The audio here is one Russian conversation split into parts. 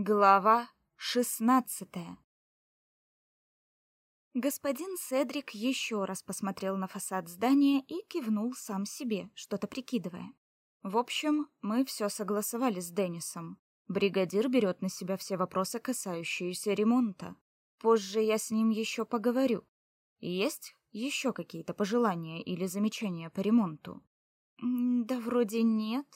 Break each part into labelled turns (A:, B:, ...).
A: Глава шестнадцатая Господин Седрик еще раз посмотрел на фасад здания и кивнул сам себе, что-то прикидывая. В общем, мы все согласовали с Деннисом. Бригадир берет на себя все вопросы, касающиеся ремонта. Позже я с ним еще поговорю. Есть еще какие-то пожелания или замечания по ремонту? Да вроде нет.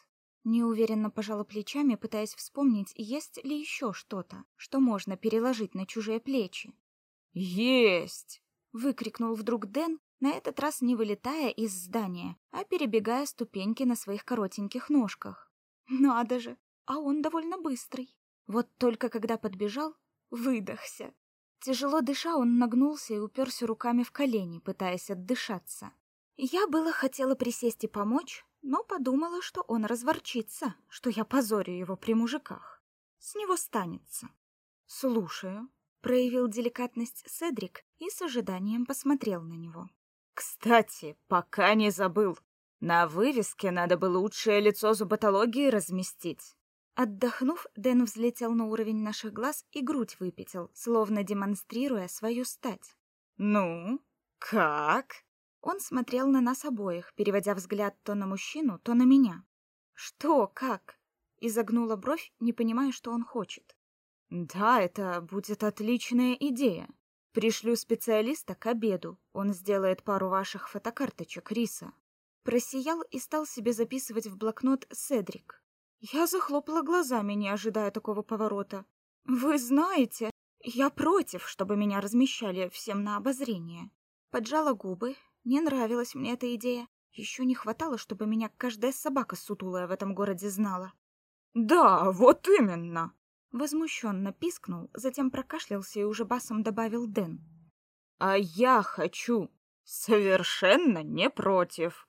A: Неуверенно пожала плечами, пытаясь вспомнить, есть ли еще что-то, что можно переложить на чужие плечи.
B: Есть,
A: выкрикнул вдруг Дэн, на этот раз не вылетая из здания, а перебегая ступеньки на своих коротеньких ножках. Надо же, а он довольно быстрый. Вот только когда подбежал, выдохся. Тяжело дыша, он нагнулся и уперся руками в колени, пытаясь отдышаться. Я было хотела присесть и помочь, но подумала, что он разворчится, что я позорю его при мужиках. С него станется. Слушаю, проявил деликатность Седрик и с ожиданием посмотрел на него.
B: Кстати, пока не забыл, на вывеске надо бы лучшее лицо зуботологии разместить.
A: Отдохнув, Дэн взлетел на уровень наших глаз и грудь выпятил, словно демонстрируя свою стать.
B: «Ну, как?»
A: Он смотрел на нас обоих, переводя взгляд то на мужчину, то на меня. «Что, как?» Изогнула бровь, не понимая, что он хочет.
B: «Да, это будет отличная идея. Пришлю специалиста к обеду. Он сделает пару ваших фотокарточек риса».
A: Просиял и стал себе записывать в блокнот Седрик. Я захлопала глазами, не ожидая такого поворота. Вы знаете, я против, чтобы меня размещали всем на обозрение. Поджала губы. Не нравилась мне эта идея. Еще не хватало, чтобы меня каждая собака сутулая в этом городе знала.
B: Да, вот именно.
A: Возмущенно пискнул, затем прокашлялся и уже басом добавил Дэн.
B: А я хочу. Совершенно не против.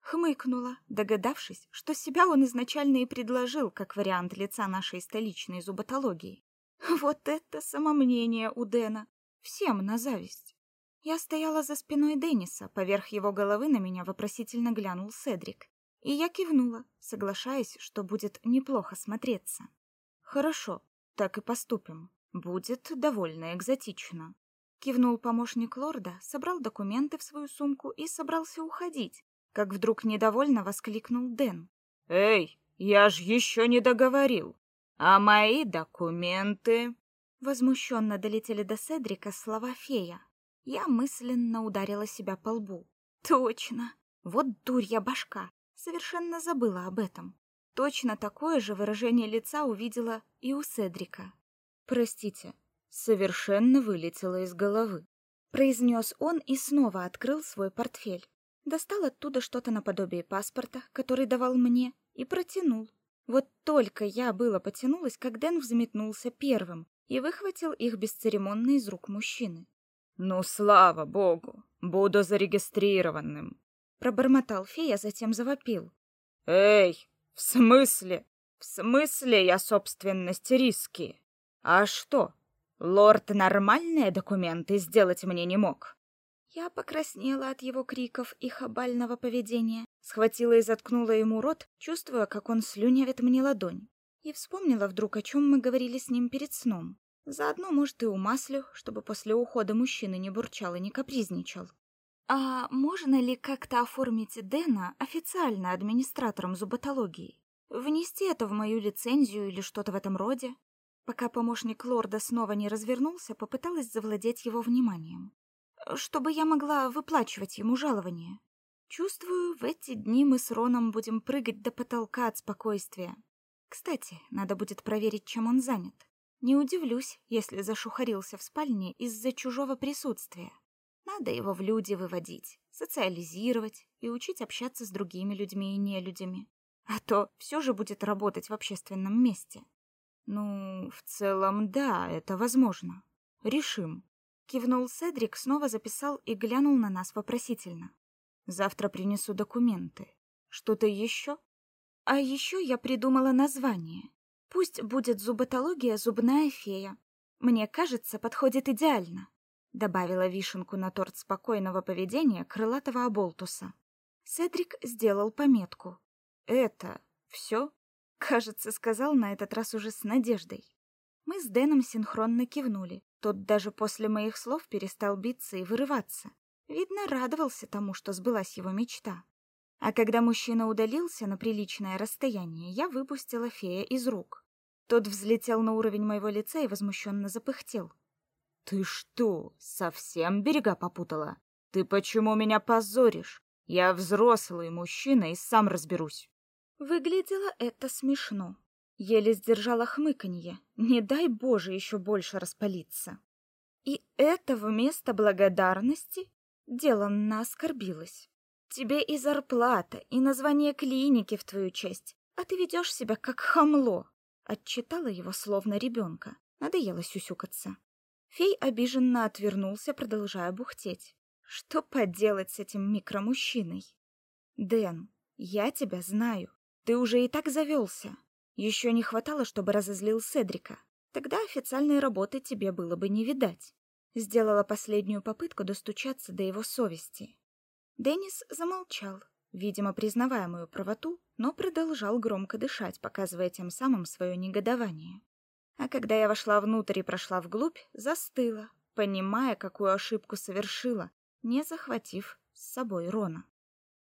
A: Хмыкнула, догадавшись, что себя он изначально и предложил как вариант лица нашей столичной зуботологии. Вот это самомнение у Дэна. Всем на зависть. Я стояла за спиной Денниса, поверх его головы на меня вопросительно глянул Седрик. И я кивнула, соглашаясь, что будет неплохо смотреться. Хорошо, так и поступим. Будет довольно экзотично. Кивнул помощник лорда, собрал документы в свою сумку и собрался уходить, как вдруг недовольно воскликнул Дэн.
B: Эй, я ж еще не договорил. А мои документы?
A: Возмущенно долетели до Седрика слова фея. Я мысленно ударила себя по лбу. Точно. Вот дурья башка. Совершенно забыла об этом. Точно такое же выражение лица увидела и у Седрика.
B: Простите, совершенно вылетело из головы,
A: произнес он и снова открыл свой портфель достал оттуда что-то наподобие паспорта, который давал мне, и протянул. Вот только я было потянулась, как Дэн взметнулся первым и выхватил их бесцеремонно из рук мужчины.
B: «Ну, слава богу, буду зарегистрированным!»
A: Пробормотал фея, затем завопил.
B: «Эй, в смысле? В смысле я собственность риски? А что, лорд нормальные документы сделать мне не мог?»
A: Я покраснела от его криков и хабального поведения, схватила и заткнула ему рот, чувствуя, как он слюнявит мне ладонь. И вспомнила вдруг, о чем мы говорили с ним перед сном. Заодно, может, и умаслю, чтобы после ухода мужчины не бурчал и не капризничал. А можно ли как-то оформить Дэна официально администратором зуботологии? Внести это в мою лицензию или что-то в этом роде? Пока помощник лорда снова не развернулся, попыталась завладеть его вниманием чтобы я могла выплачивать ему жалование. Чувствую, в эти дни мы с Роном будем прыгать до потолка от спокойствия. Кстати, надо будет проверить, чем он занят. Не удивлюсь, если зашухарился в спальне из-за чужого присутствия. Надо его в люди выводить, социализировать и учить общаться с другими людьми и нелюдями. А то все же будет работать в общественном месте.
B: Ну, в целом, да, это возможно. Решим.
A: Кивнул Седрик, снова записал и глянул на нас вопросительно.
B: Завтра принесу документы. Что-то еще?
A: А еще я придумала название. Пусть будет зуботология зубная фея. Мне кажется, подходит идеально. Добавила вишенку на торт спокойного поведения крылатого оболтуса. Седрик сделал пометку.
B: Это все?
A: Кажется, сказал на этот раз уже с надеждой. Мы с Дэном синхронно кивнули. Тот даже после моих слов перестал биться и вырываться. Видно, радовался тому, что сбылась его мечта. А когда мужчина удалился на приличное расстояние, я выпустила фея из рук. Тот взлетел на уровень моего лица и возмущенно запыхтел.
B: «Ты что, совсем берега попутала? Ты почему меня позоришь? Я взрослый мужчина и сам разберусь».
A: Выглядело это смешно. Еле сдержала хмыканье. Не дай Боже еще больше распалиться. И это вместо благодарности деланно оскорбилась. Тебе и зарплата, и название клиники в твою честь, а ты ведешь себя как хамло. Отчитала его словно ребенка. Надоело сюсюкаться. Фей обиженно отвернулся, продолжая бухтеть. Что поделать с этим микромужчиной? Дэн, я тебя знаю. Ты уже и так завелся. Еще не хватало, чтобы разозлил Седрика. Тогда официальной работы тебе было бы не видать. Сделала последнюю попытку достучаться до его совести. Денис замолчал, видимо, признавая мою правоту, но продолжал громко дышать, показывая тем самым свое негодование. А когда я вошла внутрь и прошла вглубь, застыла, понимая, какую ошибку совершила, не захватив с собой Рона.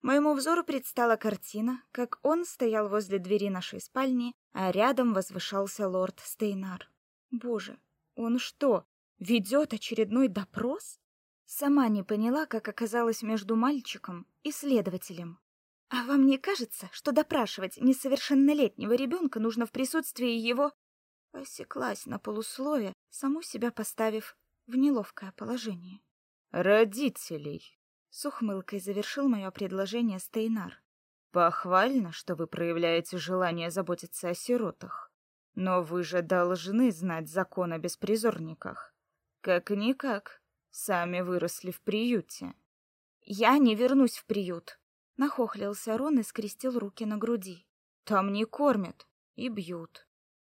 A: Моему взору предстала картина, как он стоял возле двери нашей спальни, а рядом возвышался лорд Стейнар. Боже, он что, ведет очередной допрос? Сама не поняла, как оказалась между мальчиком и следователем. А вам не кажется, что допрашивать несовершеннолетнего ребенка нужно в присутствии его... Осеклась на полуслове, саму себя поставив в неловкое положение.
B: Родителей.
A: С ухмылкой завершил мое предложение Стейнар.
B: Похвально, что вы проявляете желание заботиться о сиротах. Но вы же должны знать закон о беспризорниках. Как-никак, сами выросли в приюте.
A: Я не вернусь в приют. Нахохлился Рон и скрестил руки на груди.
B: Там не кормят и бьют.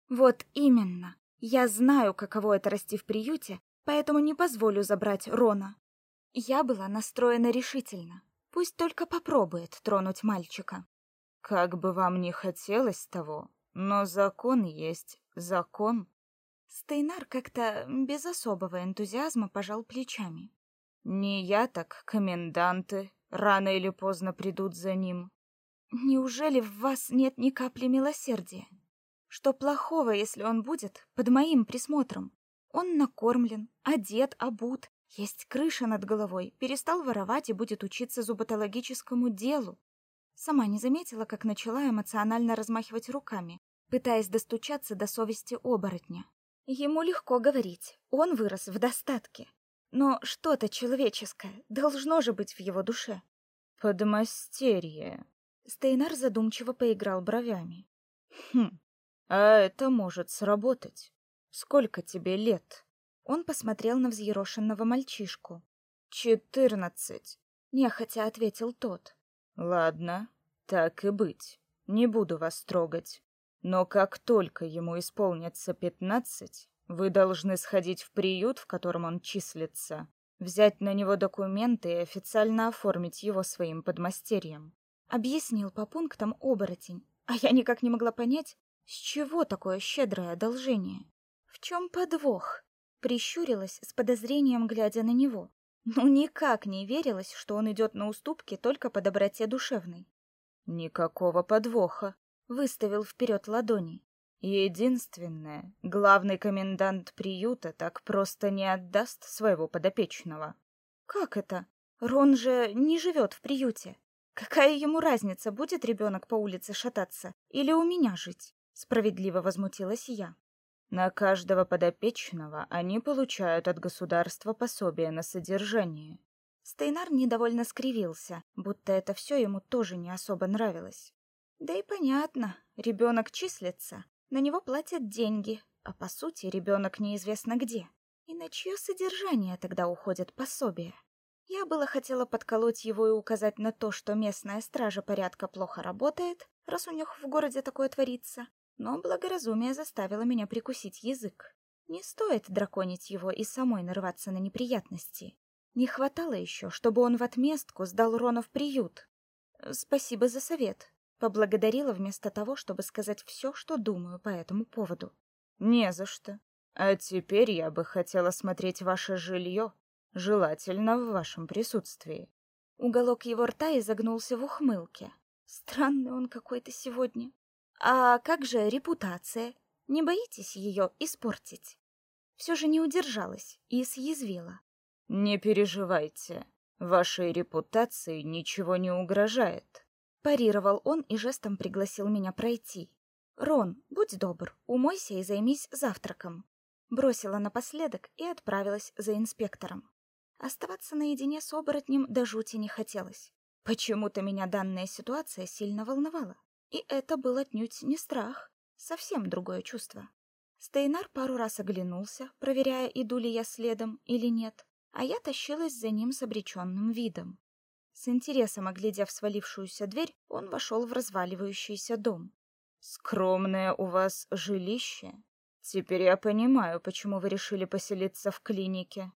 A: Вот именно. Я знаю, каково это расти в приюте, поэтому не позволю забрать Рона. Я была настроена решительно. Пусть только попробует тронуть мальчика.
B: Как бы вам ни хотелось того, но закон есть закон.
A: Стейнар как-то без особого энтузиазма пожал плечами.
B: Не я так, коменданты, рано или поздно придут за ним.
A: Неужели в вас нет ни капли милосердия? Что плохого, если он будет под моим присмотром? Он накормлен, одет, обут, есть крыша над головой, перестал воровать и будет учиться зуботологическому делу. Сама не заметила, как начала эмоционально размахивать руками, пытаясь достучаться до совести оборотня. Ему легко говорить, он вырос в достатке. Но что-то человеческое должно же быть в его душе.
B: Подмастерье.
A: Стейнар задумчиво поиграл бровями.
B: Хм, а это может сработать. Сколько тебе лет?
A: Он посмотрел на взъерошенного мальчишку.
B: «Четырнадцать», —
A: нехотя ответил тот.
B: «Ладно, так и быть. Не буду вас трогать. Но как только ему исполнится пятнадцать, вы должны сходить в приют, в котором он числится, взять на него документы и официально оформить его своим подмастерьем», —
A: объяснил по пунктам оборотень. А я никак не могла понять, с чего такое щедрое одолжение. В чем подвох? Прищурилась с подозрением, глядя на него. Ну, никак не верилось, что он идет на уступки только по доброте душевной.
B: «Никакого подвоха», —
A: выставил вперед ладони.
B: «Единственное, главный комендант приюта так просто не отдаст своего подопечного».
A: «Как это? Рон же не живет в приюте. Какая ему разница, будет ребенок по улице шататься или у меня жить?» Справедливо возмутилась я.
B: На каждого подопечного они получают от государства пособие на содержание.
A: Стейнар недовольно скривился, будто это все ему тоже не особо нравилось. Да и понятно, ребенок числится, на него платят деньги, а по сути ребенок неизвестно где. И на чье содержание тогда уходят пособия? Я было хотела подколоть его и указать на то, что местная стража порядка плохо работает, раз у них в городе такое творится, но благоразумие заставило меня прикусить язык. Не стоит драконить его и самой нарваться на неприятности. Не хватало еще, чтобы он в отместку сдал Рона в приют. Спасибо за совет. Поблагодарила вместо того, чтобы сказать все, что думаю по этому поводу.
B: Не за что. А теперь я бы хотела смотреть ваше жилье, желательно в вашем присутствии.
A: Уголок его рта изогнулся в ухмылке. Странный он какой-то сегодня. А как же репутация? Не боитесь ее испортить? Все же не удержалась и съязвила.
B: Не переживайте, вашей репутации ничего не угрожает.
A: Парировал он и жестом пригласил меня пройти. Рон, будь добр, умойся и займись завтраком. Бросила напоследок и отправилась за инспектором. Оставаться наедине с оборотнем до жути не хотелось. Почему-то меня данная ситуация сильно волновала. И это был отнюдь не страх, совсем другое чувство. Стейнар пару раз оглянулся, проверяя, иду ли я следом или нет, а я тащилась за ним с обреченным видом. С интересом оглядев свалившуюся дверь, он вошел в разваливающийся дом.
B: «Скромное у вас жилище. Теперь я понимаю, почему вы решили поселиться в клинике»,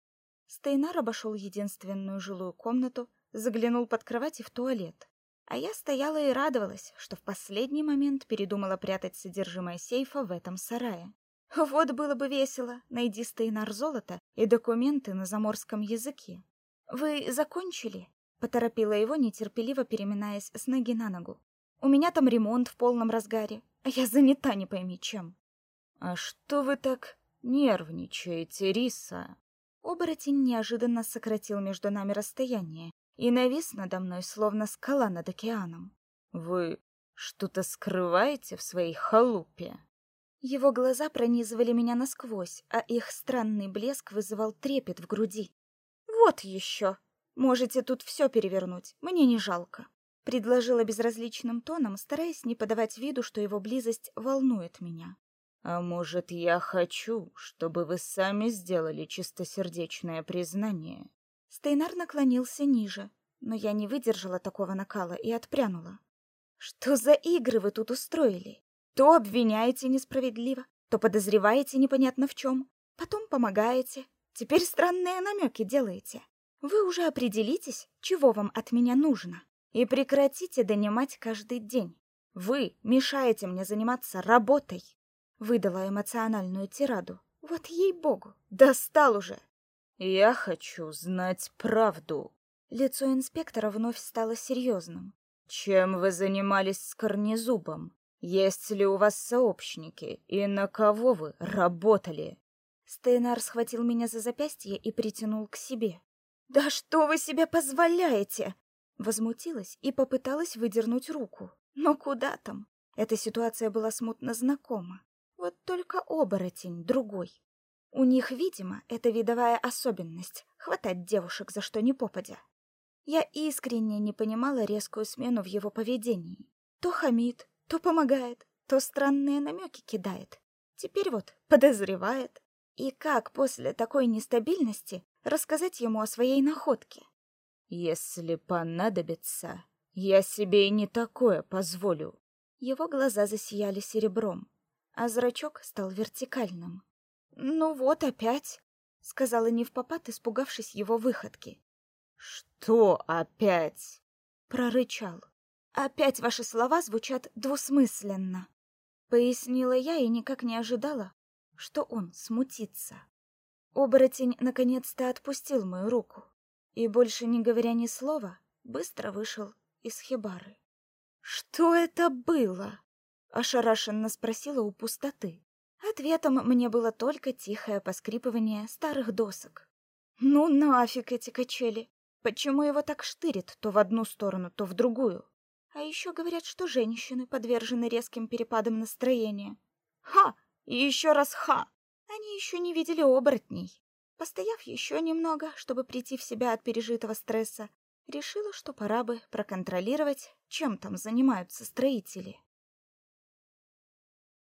A: Стейнар обошел единственную жилую комнату, заглянул под кровать и в туалет. А я стояла и радовалась, что в последний момент передумала прятать содержимое сейфа в этом сарае. Вот было бы весело, найди Стейнар золото и документы на заморском языке. Вы закончили? Поторопила его, нетерпеливо переминаясь с ноги на ногу. У меня там ремонт в полном разгаре, а я занята не пойми чем.
B: А что вы так нервничаете, Риса?
A: Оборотень неожиданно сократил между нами расстояние и навис надо мной, словно скала над океаном.
B: «Вы что-то скрываете в своей халупе?»
A: Его глаза пронизывали меня насквозь, а их странный блеск вызывал трепет в груди. «Вот еще! Можете тут все перевернуть, мне не жалко», — предложила безразличным тоном, стараясь не подавать виду, что его близость волнует меня.
B: А может, я хочу, чтобы вы сами сделали чистосердечное признание?
A: Стейнар наклонился ниже, но я не выдержала такого накала и отпрянула. Что за игры вы тут устроили? То обвиняете несправедливо, то подозреваете непонятно в чем, потом помогаете, теперь странные намеки делаете. Вы уже определитесь, чего вам от меня нужно, и прекратите донимать каждый день. Вы мешаете мне заниматься работой выдала эмоциональную тираду. Вот ей-богу, достал уже.
B: Я хочу знать правду.
A: Лицо инспектора вновь стало серьезным.
B: Чем вы занимались с Корнезубом? Есть ли у вас сообщники и на кого вы работали?
A: Стейнар схватил меня за запястье и притянул к себе. Да что вы себе позволяете? Возмутилась и попыталась выдернуть руку. Но куда там? Эта ситуация была смутно знакома. Вот только оборотень другой. У них, видимо, это видовая особенность хватать девушек за что ни попадя. Я искренне не понимала резкую смену в его поведении. То хамит, то помогает, то странные намеки кидает. Теперь вот подозревает. И как после такой нестабильности рассказать ему о своей находке?
B: Если понадобится, я себе и не такое позволю.
A: Его глаза засияли серебром а зрачок стал вертикальным. «Ну вот опять», — сказала невпопад, испугавшись его выходки.
B: «Что опять?»
A: — прорычал. «Опять ваши слова звучат двусмысленно», — пояснила я и никак не ожидала, что он смутится. Оборотень наконец-то отпустил мою руку и, больше не говоря ни слова, быстро вышел из хибары. «Что это было?» ошарашенно спросила у пустоты. Ответом мне было только тихое поскрипывание старых досок. Ну нафиг эти качели. Почему его так штырит то в одну сторону, то в другую? А еще говорят, что женщины подвержены резким перепадам настроения. Ха! И еще раз ха! Они еще не видели оборотней. Постояв еще немного, чтобы прийти в себя от пережитого стресса, решила, что пора бы проконтролировать, чем там занимаются строители.